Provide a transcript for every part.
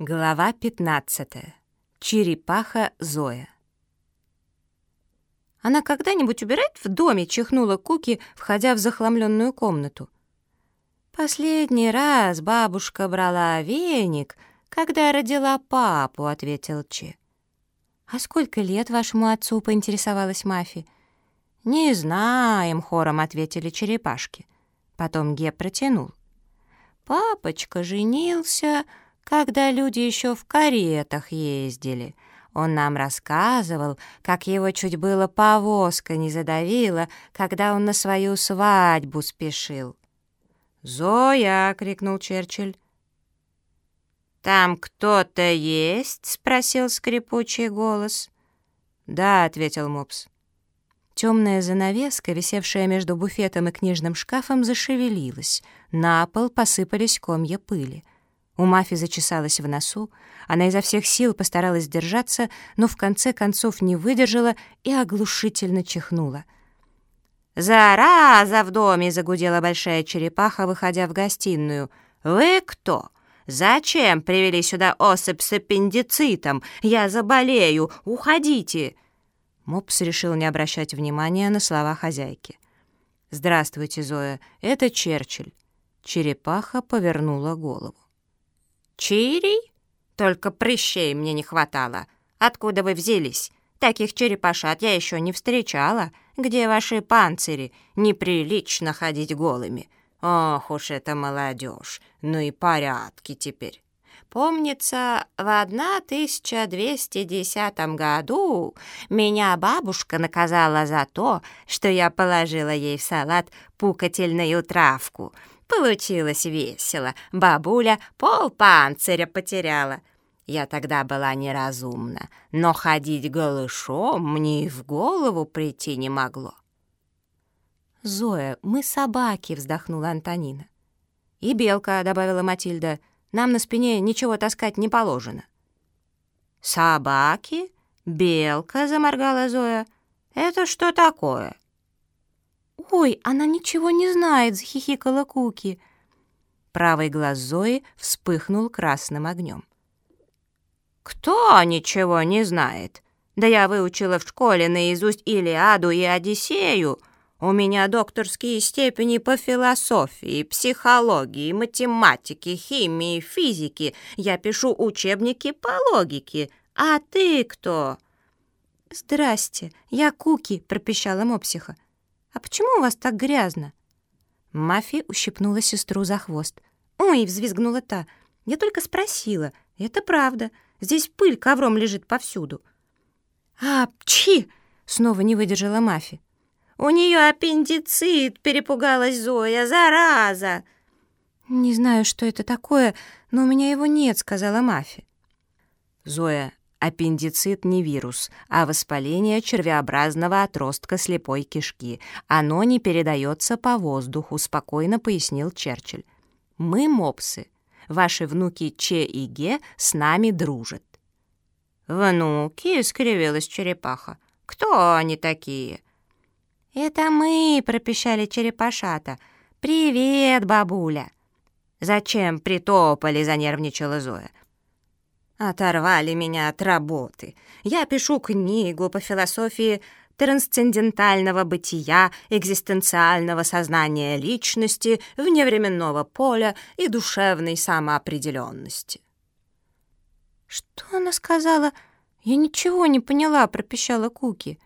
Глава 15. Черепаха Зоя. «Она когда-нибудь убирает в доме?» — чихнула Куки, входя в захламленную комнату. «Последний раз бабушка брала веник, когда родила папу», — ответил Че. «А сколько лет вашему отцу?» — поинтересовалась Мафи. «Не знаем», — хором ответили черепашки. Потом Ге протянул. «Папочка женился...» когда люди еще в каретах ездили. Он нам рассказывал, как его чуть было повозка не задавила, когда он на свою свадьбу спешил. «Зоя!» — крикнул Черчилль. «Там кто-то есть?» — спросил скрипучий голос. «Да», — ответил Мопс. Темная занавеска, висевшая между буфетом и книжным шкафом, зашевелилась. На пол посыпались комья пыли. У Мафи зачесалась в носу, она изо всех сил постаралась держаться, но в конце концов не выдержала и оглушительно чихнула. «Зараза в доме!» — загудела большая черепаха, выходя в гостиную. «Вы кто? Зачем привели сюда особь с аппендицитом? Я заболею! Уходите!» Мопс решил не обращать внимания на слова хозяйки. «Здравствуйте, Зоя, это Черчилль». Черепаха повернула голову. «Чирий? Только прыщей мне не хватало. Откуда вы взялись? Таких черепашат я еще не встречала. Где ваши панцири? Неприлично ходить голыми. Ох уж это молодежь. Ну и порядки теперь». Помнится, в 1210 году меня бабушка наказала за то, что я положила ей в салат пукательную травку — Получилось весело. Бабуля пол панциря потеряла. Я тогда была неразумна, но ходить голышом мне и в голову прийти не могло. «Зоя, мы собаки», — вздохнула Антонина. «И белка», — добавила Матильда, — «нам на спине ничего таскать не положено». «Собаки? Белка?» — заморгала Зоя. «Это что такое?» «Ой, она ничего не знает!» — захихикала Куки. Правый глаз Зои вспыхнул красным огнем. «Кто ничего не знает? Да я выучила в школе наизусть Илиаду и Одиссею. У меня докторские степени по философии, психологии, математике, химии, физике. Я пишу учебники по логике. А ты кто?» «Здрасте, я Куки», — пропищала мопсиха. «А почему у вас так грязно?» Мафи ущипнула сестру за хвост. «Ой!» — взвизгнула та. «Я только спросила. Это правда. Здесь пыль ковром лежит повсюду». «А, пчи!» — снова не выдержала Мафи. «У нее аппендицит!» — перепугалась Зоя. «Зараза!» «Не знаю, что это такое, но у меня его нет», — сказала Мафи. Зоя Аппендицит не вирус, а воспаление червеобразного отростка слепой кишки. Оно не передается по воздуху, спокойно пояснил Черчилль. Мы мопсы. Ваши внуки Че и Ге с нами дружат. «Внуки?» — скривилась черепаха. «Кто они такие?» «Это мы!» — пропищали черепашата. «Привет, бабуля!» «Зачем притопали?» — занервничала Зоя. Оторвали меня от работы. Я пишу книгу по философии трансцендентального бытия, экзистенциального сознания личности, вневременного поля и душевной самоопределенности. «Что она сказала? Я ничего не поняла», — пропищала Куки.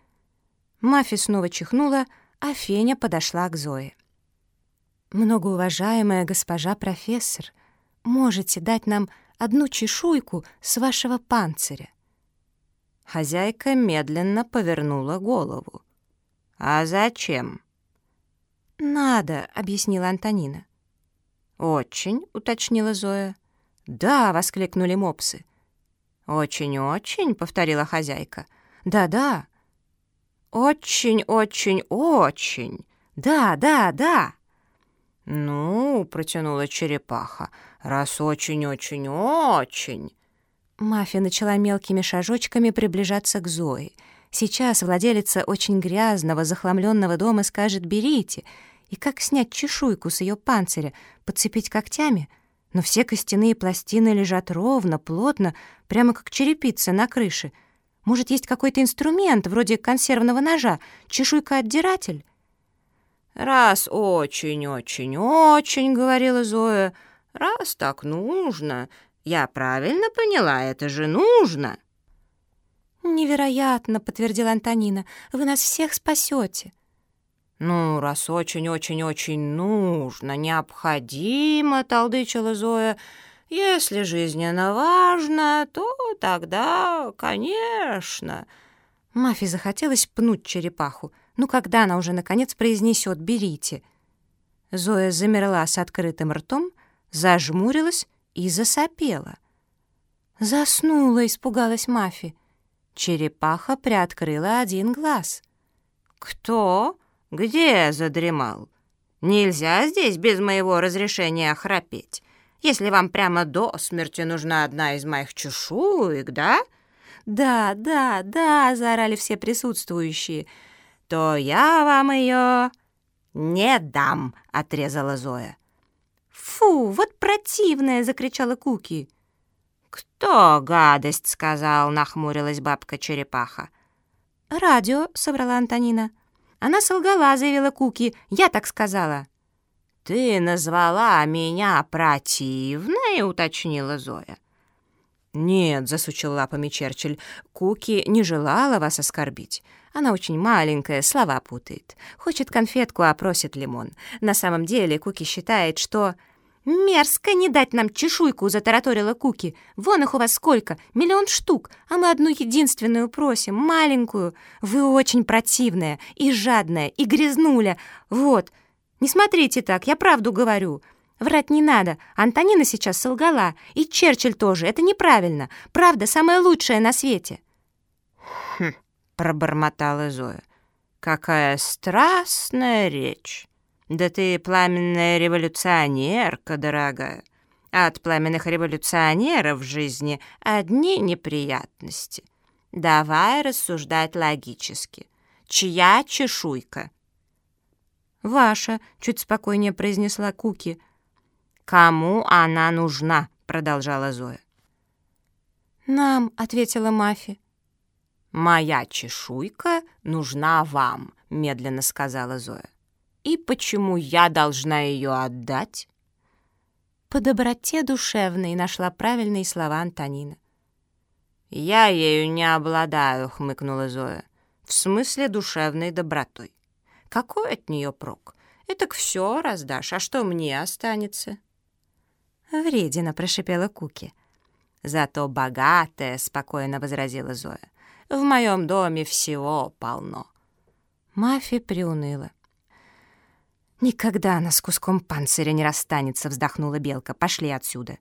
Мафи снова чихнула, а Феня подошла к Зое. «Многоуважаемая госпожа профессор, можете дать нам одну чешуйку с вашего панциря». Хозяйка медленно повернула голову. «А зачем?» «Надо», — объяснила Антонина. «Очень», — уточнила Зоя. «Да», — воскликнули мопсы. «Очень-очень», — повторила хозяйка. «Да-да». «Очень-очень-очень». «Да, да, да». «Ну», — протянула черепаха, — «раз очень-очень-очень...» Мафия начала мелкими шажочками приближаться к Зое. Сейчас владелица очень грязного, захламленного дома скажет «берите», и как снять чешуйку с ее панциря, подцепить когтями? но все костяные пластины лежат ровно, плотно, прямо как черепица на крыше. Может, есть какой-то инструмент, вроде консервного ножа, чешуйка-отдиратель?» «Раз очень-очень-очень, — говорила Зоя, — раз так нужно. Я правильно поняла, это же нужно». «Невероятно!» — подтвердила Антонина. «Вы нас всех спасете». «Ну, раз очень-очень-очень нужно, необходимо, — толдычила Зоя, — если жизненно важно, то тогда, конечно...» Мафи захотелось пнуть черепаху. Ну, когда она уже, наконец, произнесет «берите»? Зоя замерла с открытым ртом, зажмурилась и засопела. «Заснула», — испугалась Мафи. Черепаха приоткрыла один глаз. «Кто?» «Где задремал? Нельзя здесь без моего разрешения храпеть. Если вам прямо до смерти нужна одна из моих чешуек, да?» «Да, да, да!» — заорали все присутствующие. «То я вам ее не дам!» — отрезала Зоя. «Фу, вот противная!» — закричала Куки. «Кто гадость сказал?» — нахмурилась бабка-черепаха. «Радио», — собрала Антонина. Она солгала, заявила Куки. Я так сказала. «Ты назвала меня противной?» — уточнила Зоя. «Нет», — засучил лапами Черчилль, — «Куки не желала вас оскорбить. Она очень маленькая, слова путает. Хочет конфетку, а просит лимон. На самом деле Куки считает, что...» «Мерзко не дать нам чешуйку!» — затараторила Куки. «Вон их у вас сколько! Миллион штук! А мы одну единственную просим, маленькую! Вы очень противная и жадная, и грязнуля! Вот! Не смотрите так, я правду говорю!» Врать не надо. Антонина сейчас солгала. И Черчилль тоже. Это неправильно. Правда самая лучшая на свете. «Хм», — пробормотала Зоя. «Какая страстная речь!» «Да ты пламенная революционерка, дорогая. От пламенных революционеров в жизни одни неприятности. Давай рассуждать логически. Чья чешуйка?» «Ваша», — чуть спокойнее произнесла Куки. «Кому она нужна?» — продолжала Зоя. «Нам», — ответила Мафи. «Моя чешуйка нужна вам», — медленно сказала Зоя. И почему я должна ее отдать? По доброте душевной нашла правильные слова Антонина. «Я ею не обладаю», — хмыкнула Зоя. «В смысле душевной добротой. Какой от нее прок? Этак все раздашь, а что мне останется?» «Вредина», — прошипела Куки. «Зато богатая», — спокойно возразила Зоя. «В моем доме всего полно». Мафи приуныла. «Никогда она с куском панциря не расстанется», — вздохнула Белка. «Пошли отсюда».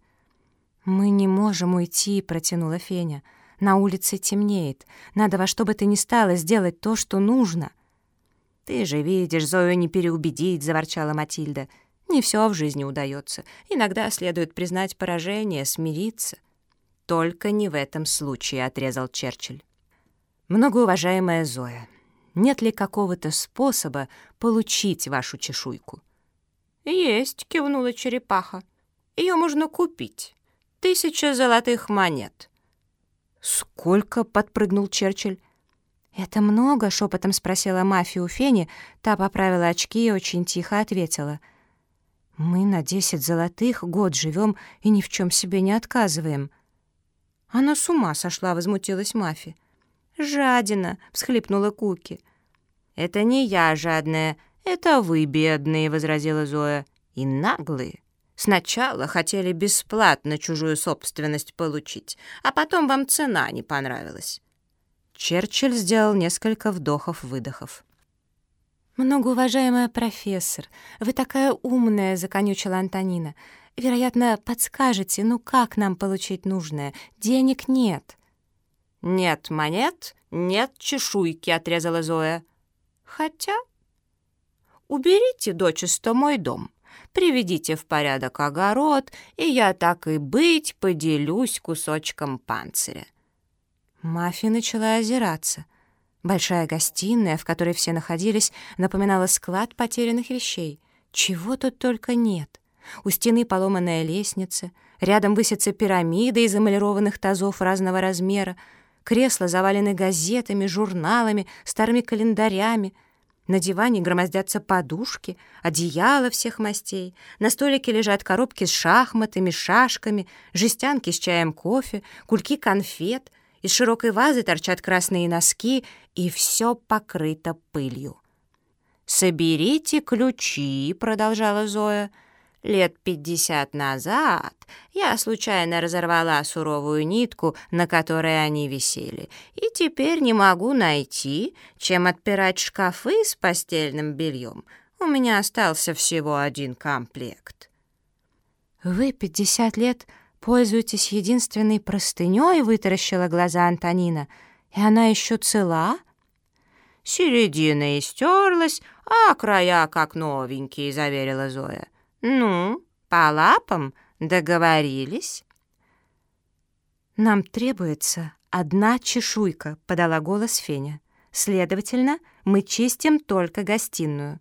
«Мы не можем уйти», — протянула Феня. «На улице темнеет. Надо во что бы ты ни стала сделать то, что нужно». «Ты же видишь, Зою не переубедить», — заворчала Матильда. «Не все в жизни удается. Иногда следует признать поражение, смириться». «Только не в этом случае», — отрезал Черчилль. «Многоуважаемая Зоя, нет ли какого-то способа получить вашу чешуйку?» «Есть», — кивнула черепаха. «Ее можно купить. Тысяча золотых монет». «Сколько?» — подпрыгнул Черчилль. «Это много?» — шепотом спросила мафия у Фени. Та поправила очки и очень тихо ответила. «Мы на десять золотых год живем и ни в чем себе не отказываем». «Она с ума сошла», — возмутилась мафия. «Жадина!» — всхлипнула Куки. «Это не я жадная, это вы бедные», — возразила Зоя. «И наглые. Сначала хотели бесплатно чужую собственность получить, а потом вам цена не понравилась». Черчилль сделал несколько вдохов-выдохов. «Многоуважаемая профессор, вы такая умная», — законючила Антонина. «Вероятно, подскажете, ну как нам получить нужное? Денег нет». «Нет монет, нет чешуйки», — отрезала Зоя. «Хотя...» «Уберите дочисто мой дом, приведите в порядок огород, и я так и быть поделюсь кусочком панциря». Мафия начала озираться. Большая гостиная, в которой все находились, напоминала склад потерянных вещей. Чего тут только нет. У стены поломанная лестница, рядом высятся пирамиды из эмалированных тазов разного размера, кресла завалены газетами, журналами, старыми календарями. На диване громоздятся подушки, одеяла всех мастей. На столике лежат коробки с шахматами, шашками, жестянки с чаем кофе, кульки конфет. Из широкой вазы торчат красные носки, и все покрыто пылью. «Соберите ключи», — продолжала Зоя. «Лет пятьдесят назад я случайно разорвала суровую нитку, на которой они висели, и теперь не могу найти, чем отпирать шкафы с постельным бельем. У меня остался всего один комплект». «Вы пятьдесят лет пользуетесь единственной простыней?» — вытаращила глаза Антонина. «И она еще цела?» «Середина истерлась, а края как новенькие», — заверила Зоя. «Ну, по лапам договорились?» «Нам требуется одна чешуйка», — подала голос Феня. «Следовательно, мы чистим только гостиную».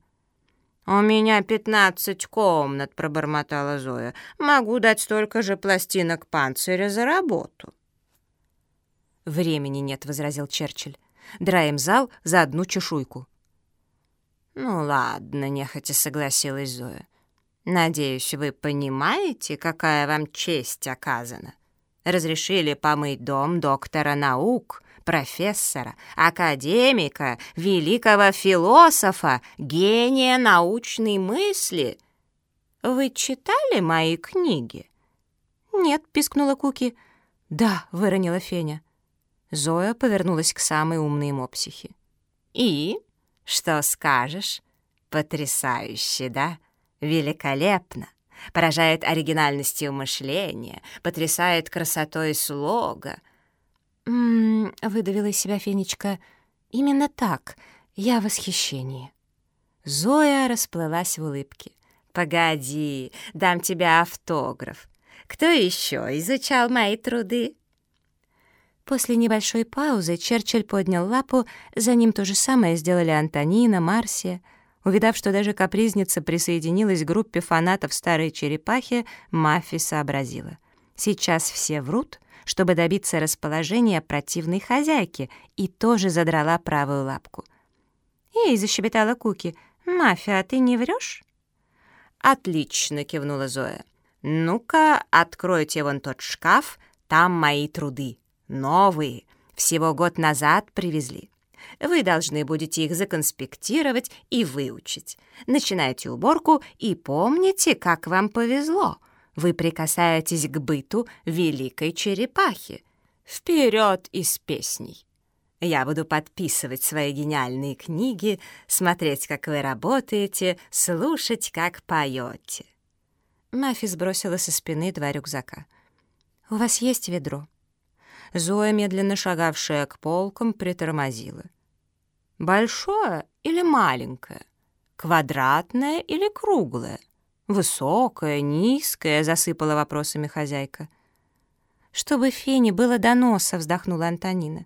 «У меня пятнадцать комнат», — пробормотала Зоя. «Могу дать столько же пластинок панциря за работу». «Времени нет», — возразил Черчилль. Драем зал за одну чешуйку». «Ну ладно», — нехотя согласилась Зоя. «Надеюсь, вы понимаете, какая вам честь оказана. Разрешили помыть дом доктора наук, профессора, академика, великого философа, гения научной мысли. Вы читали мои книги?» «Нет», — пискнула Куки. «Да», — выронила Феня. Зоя повернулась к самой умной мопсихе. «И? Что скажешь? Потрясающе, да? Великолепно! Поражает оригинальностью мышления, потрясает красотой слога». «М-м-м», выдавила из себя Фенечка. «Именно так. Я в восхищении». Зоя расплылась в улыбке. «Погоди, дам тебе автограф. Кто еще изучал мои труды?» После небольшой паузы Черчилль поднял лапу, за ним то же самое сделали Антонина, Марсия. Увидав, что даже капризница присоединилась к группе фанатов старой черепахи, Мафи сообразила. Сейчас все врут, чтобы добиться расположения противной хозяйки, и тоже задрала правую лапку. «Эй!» — защебетала Куки. «Мафия, а ты не врешь?» «Отлично!» — кивнула Зоя. «Ну-ка, откройте вон тот шкаф, там мои труды». Новые, всего год назад привезли. Вы должны будете их законспектировать и выучить. Начинайте уборку и помните, как вам повезло. Вы прикасаетесь к быту великой черепахи. Вперед из песней! Я буду подписывать свои гениальные книги, смотреть, как вы работаете, слушать, как поете. Мафи сбросила со спины два рюкзака. «У вас есть ведро?» Зоя, медленно шагавшая к полкам, притормозила. «Большое или маленькое? Квадратное или круглое? Высокое, низкое?» — засыпала вопросами хозяйка. «Чтобы Фене было до носа», — вздохнула Антонина.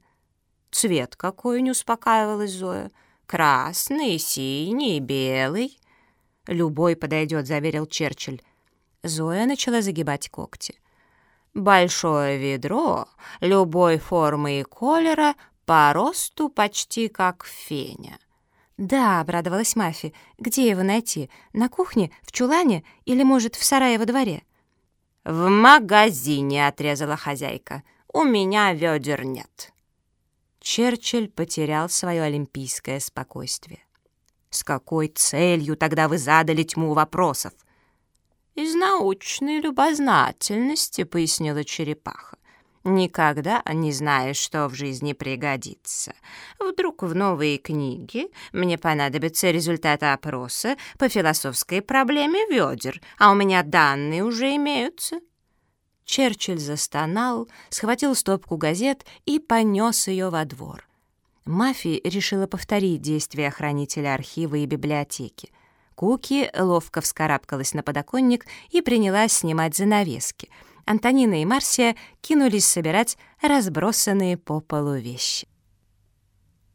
«Цвет какой?» — не успокаивалась Зоя. «Красный, синий, белый». «Любой подойдет», — заверил Черчилль. Зоя начала загибать когти. Большое ведро любой формы и колера по росту почти как феня. «Да», — обрадовалась Мафи. «Где его найти? На кухне? В чулане? Или, может, в сарае во дворе?» «В магазине», — отрезала хозяйка. «У меня ведер нет». Черчилль потерял свое олимпийское спокойствие. «С какой целью тогда вы задали тьму вопросов?» «Из научной любознательности», — пояснила черепаха. «Никогда не знаешь, что в жизни пригодится. Вдруг в новые книги мне понадобится результат опроса по философской проблеме ведер, а у меня данные уже имеются». Черчилль застонал, схватил стопку газет и понес ее во двор. Мафи решила повторить действия хранителя архива и библиотеки. Куки ловко вскарабкалась на подоконник и принялась снимать занавески. Антонина и Марсия кинулись собирать разбросанные по полу вещи.